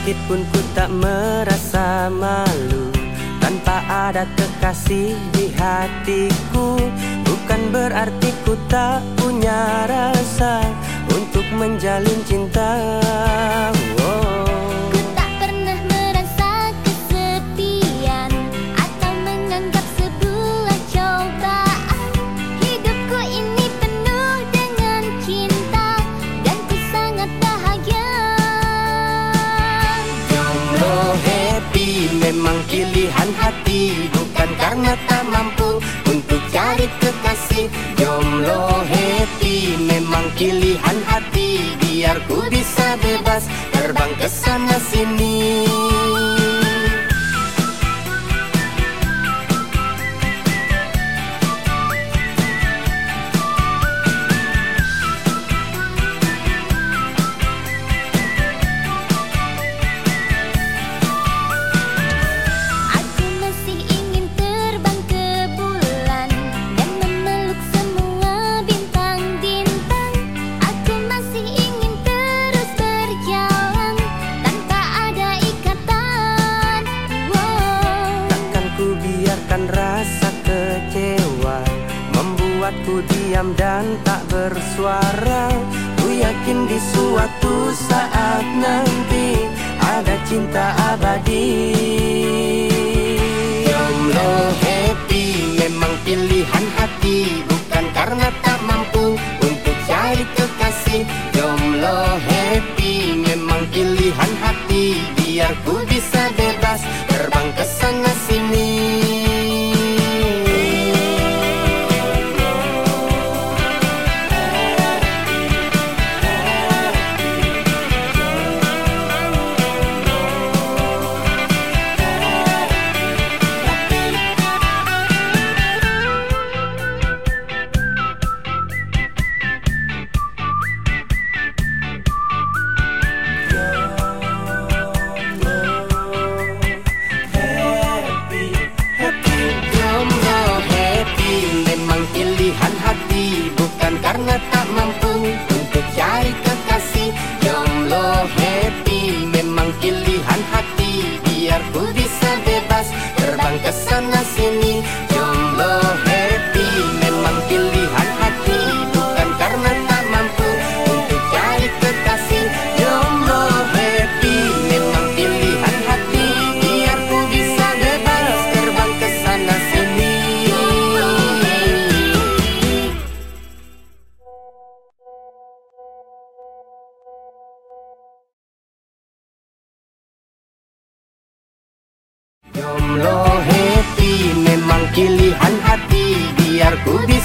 Sedikit pun ku tak merasa malu. Tanpa ada kekasih di hatiku Bukan berarti ku tak punya rasa. Untuk menjalin pilihan hati Bukan karena tak mampu untuk cari kekasih. Jomblo happy memang pilihan hati. Biar ku bisa bebas terbang ke sana sini Ku diam dan tak bersuara. Ku yakin di suatu saat nanti Ada cinta abadi. Jomblo happy memang pilihan hati. Bukan karena tak mampu untuk cari kekasih. Jomblo happy memang pilihan hati. Biar ku bisa bebas Jomblo happy memang pilihan hati Biar ku bisa